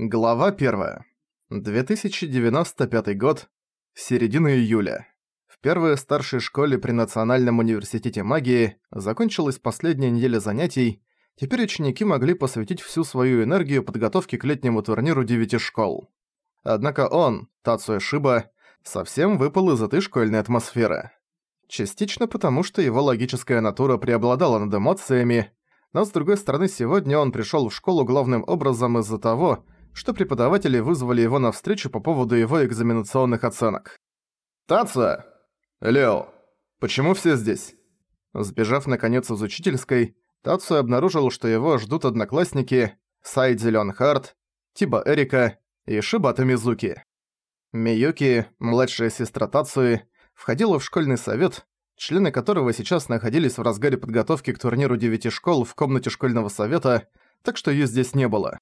Глава 1. 2095 год. Середина июля. В первой старшей школе при Национальном университете магии закончилась последняя неделя занятий, теперь ученики могли посвятить всю свою энергию подготовке к летнему турниру девяти школ. Однако он, Тацуя Шиба, совсем выпал из этой школьной атмосферы. Частично потому, что его логическая натура преобладала над эмоциями, но с другой стороны, сегодня он пришёл в школу главным образом из-за того, что преподаватели вызвали его на встречу по поводу его экзаменационных оценок. «Таца! Лео! Почему все здесь?» Сбежав наконец из учительской, Тацу обнаружил, что его ждут одноклассники Сайдзи Леонхард, Тиба Эрика и Шибата Мизуки. Миюки, младшая сестра Тацуи, входила в школьный совет, члены которого сейчас находились в разгаре подготовки к турниру девяти школ в комнате школьного совета, так что её здесь не было.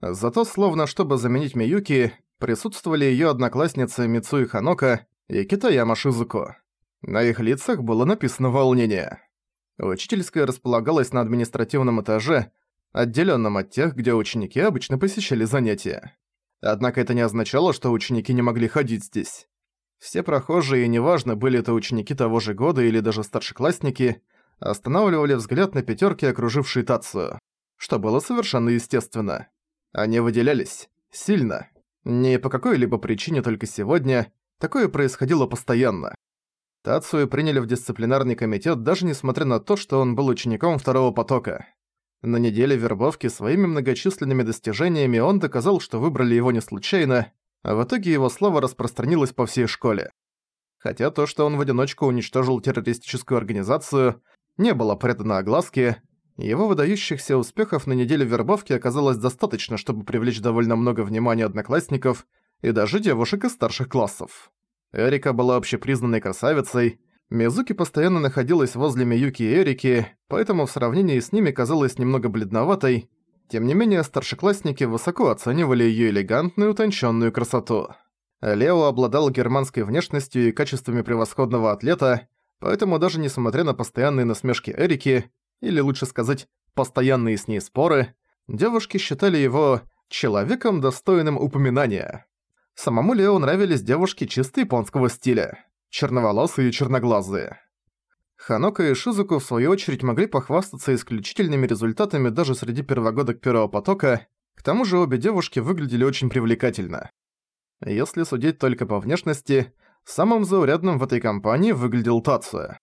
Зато, словно чтобы заменить Миюки, присутствовали её одноклассницы Мицуи Ханока и Китаяма Шизуко. На их лицах было написано волнение. Учительская располагалась на административном этаже, отделённом от тех, где ученики обычно посещали занятия. Однако это не означало, что ученики не могли ходить здесь. Все прохожие, неважно, были это ученики того же года или даже старшеклассники, останавливали взгляд на пятерки, окружившие Тацию, что было совершенно естественно. Они выделялись. Сильно. Не по какой-либо причине только сегодня. Такое происходило постоянно. Тацию приняли в дисциплинарный комитет даже несмотря на то, что он был учеником второго потока. На неделе вербовки своими многочисленными достижениями он доказал, что выбрали его не случайно, а в итоге его слава распространилась по всей школе. Хотя то, что он в одиночку уничтожил террористическую организацию, не было предано огласке, его выдающихся успехов на неделе вербовки оказалось достаточно, чтобы привлечь довольно много внимания одноклассников и даже девушек из старших классов. Эрика была общепризнанной красавицей, Мизуки постоянно находилась возле Миюки и Эрики, поэтому в сравнении с ними казалась немного бледноватой, тем не менее старшеклассники высоко оценивали её элегантную утонченную красоту. Лео обладал германской внешностью и качествами превосходного атлета, поэтому даже несмотря на постоянные насмешки Эрики, или лучше сказать, постоянные с ней споры, девушки считали его человеком, достойным упоминания. Самому Лео нравились девушки чисто японского стиля, черноволосые и черноглазые. Ханока и Шизуку в свою очередь могли похвастаться исключительными результатами даже среди первогодок первого потока, к тому же обе девушки выглядели очень привлекательно. Если судить только по внешности, самым заурядным в этой компании выглядел Тацуя.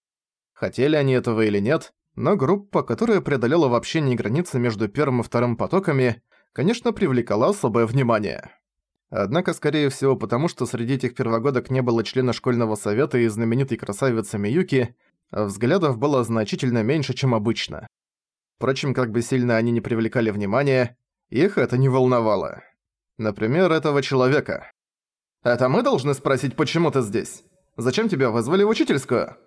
Хотели они этого или нет, но группа, которая преодолела в общении границы между первым и вторым потоками, конечно, привлекала особое внимание. Однако, скорее всего, потому что среди этих первогодок не было члена школьного совета и знаменитой красавицы Миюки, взглядов было значительно меньше, чем обычно. Впрочем, как бы сильно они не привлекали внимания, их это не волновало. Например, этого человека. «Это мы должны спросить, почему ты здесь? Зачем тебя вызвали в учительскую?»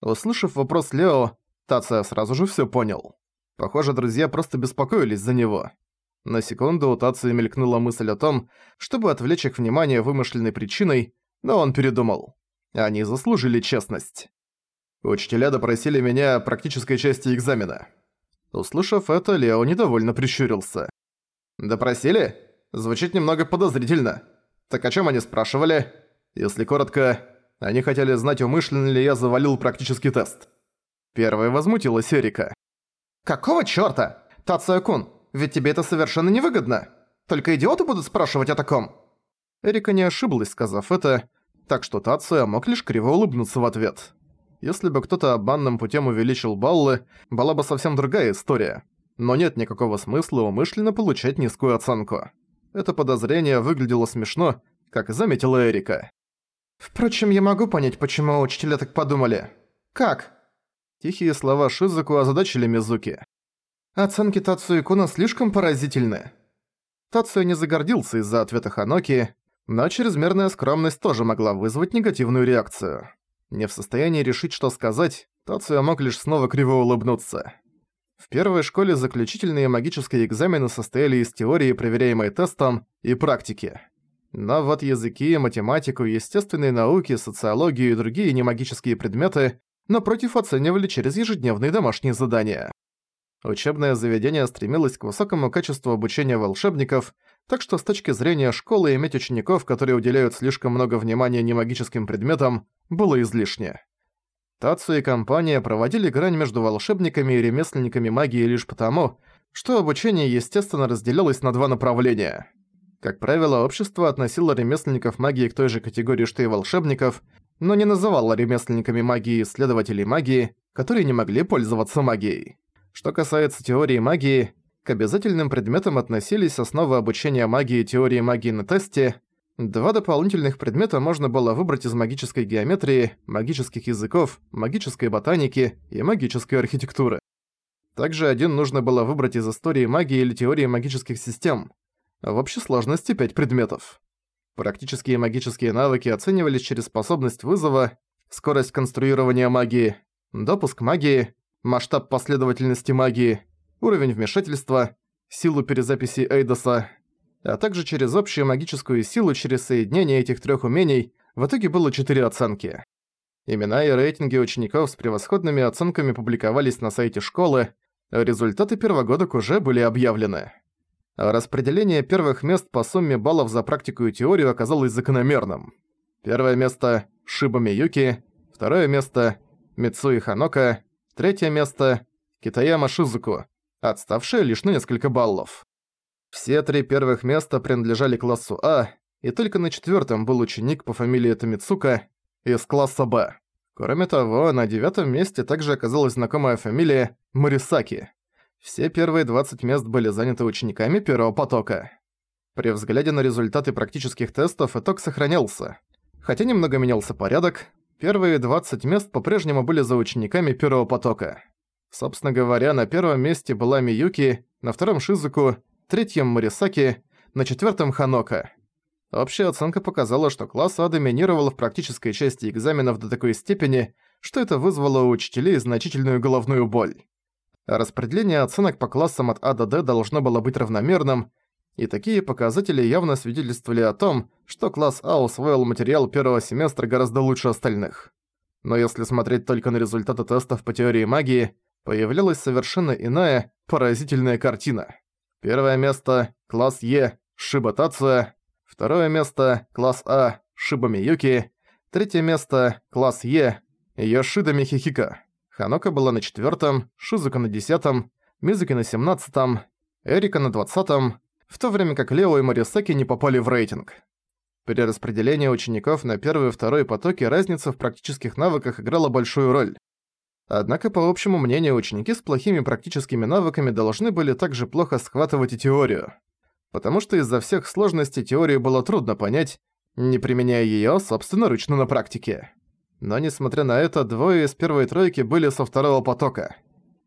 Услышав вопрос Лео, Тация сразу же всё понял. Похоже, друзья просто беспокоились за него. На секунду у Тации мелькнула мысль о том, чтобы отвлечь их внимание вымышленной причиной, но он передумал. Они заслужили честность. Учителя допросили меня о практической части экзамена. Услышав это, Лео недовольно прищурился. «Допросили? Звучит немного подозрительно. Так о чём они спрашивали? Если коротко, они хотели знать, умышленно ли я завалил практический тест». Первая возмутилась Эрика. «Какого чёрта? Тацуя-кун, ведь тебе это совершенно невыгодно. Только идиоты будут спрашивать о таком». Эрика не ошиблась, сказав это, так что Тацуя мог лишь криво улыбнуться в ответ. Если бы кто-то обманным путем увеличил баллы, была бы совсем другая история. Но нет никакого смысла умышленно получать низкую оценку. Это подозрение выглядело смешно, как заметила Эрика. «Впрочем, я могу понять, почему учителя так подумали. Как?» Тихие слова Шизуку озадачили Мизуки. Оценки Тацуи Куна слишком поразительны. Тацуя не загордился из-за ответа Ханоки, но чрезмерная скромность тоже могла вызвать негативную реакцию. Не в состоянии решить, что сказать, Тацуя мог лишь снова криво улыбнуться. В первой школе заключительные магические экзамены состояли из теории, проверяемой тестом, и практики. Но вот языки, математику, естественные науки, социологию и другие немагические предметы напротив оценивали через ежедневные домашние задания. Учебное заведение стремилось к высокому качеству обучения волшебников, так что с точки зрения школы иметь учеников, которые уделяют слишком много внимания немагическим предметам, было излишне. Тацу и компания проводили грань между волшебниками и ремесленниками магии лишь потому, что обучение, естественно, разделялось на два направления. Как правило, общество относило ремесленников магии к той же категории, что и волшебников, но не называло ремесленниками магии исследователей магии, которые не могли пользоваться магией. Что касается теории магии, к обязательным предметам относились основы обучения магии и теории магии на тесте. Два дополнительных предмета можно было выбрать из магической геометрии, магических языков, магической ботаники и магической архитектуры. Также один нужно было выбрать из истории магии или теории магических систем. В общей сложности пять предметов. Практические магические навыки оценивались через способность вызова, скорость конструирования магии, допуск магии, масштаб последовательности магии, уровень вмешательства, силу перезаписи Эйдоса, а также через общую магическую силу через соединение этих трех умений в итоге было четыре оценки. Имена и рейтинги учеников с превосходными оценками публиковались на сайте школы, результаты первогодок уже были объявлены. Распределение первых мест по сумме баллов за практику и теорию оказалось закономерным. Первое место – Шиба Миюки, второе место – Мицуи Ханока, третье место – Китаяма Шизуку, отставшая лишь на несколько баллов. Все три первых места принадлежали классу А, и только на четвертом был ученик по фамилии Томицука из класса Б. Кроме того, на девятом месте также оказалась знакомая фамилия Морисаки. Все первые 20 мест были заняты учениками первого потока. При взгляде на результаты практических тестов итог сохранялся. Хотя немного менялся порядок, первые 20 мест по-прежнему были за учениками первого потока. Собственно говоря, на первом месте была Миюки, на втором Шизуку, третьем Морисаки, на четвертом Ханока. Общая оценка показала, что класс А доминировал в практической части экзаменов до такой степени, что это вызвало у учителей значительную головную боль. Распределение оценок по классам от А до Д должно было быть равномерным, и такие показатели явно свидетельствовали о том, что класс А усвоил материал первого семестра гораздо лучше остальных. Но если смотреть только на результаты тестов по теории магии, появлялась совершенно иная, поразительная картина. Первое место – класс Е, Шиба Тация. Второе место – класс А, Шиба Миюки. Третье место – класс Е, Йошида Михихика. Ханока была на четвертом, Шизука на десятом, Мизуки на семнадцатом, Эрика на двадцатом, в то время как Лео и Марисаки не попали в рейтинг. При распределении учеников на первый и второй потоки разница в практических навыках играла большую роль. Однако, по общему мнению, ученики с плохими практическими навыками должны были также плохо схватывать и теорию. Потому что из-за всех сложностей теорию было трудно понять, не применяя её собственноручно на практике. Но несмотря на это, двое из первой тройки были со второго потока.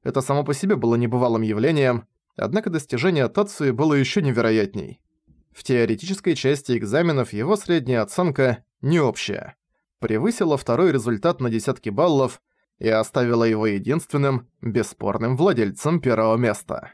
Это само по себе было небывалым явлением, однако достижение Тацуи было ещё невероятней. В теоретической части экзаменов его средняя оценка, не общая, превысила второй результат на десятки баллов, и оставила его единственным, бесспорным владельцем первого места.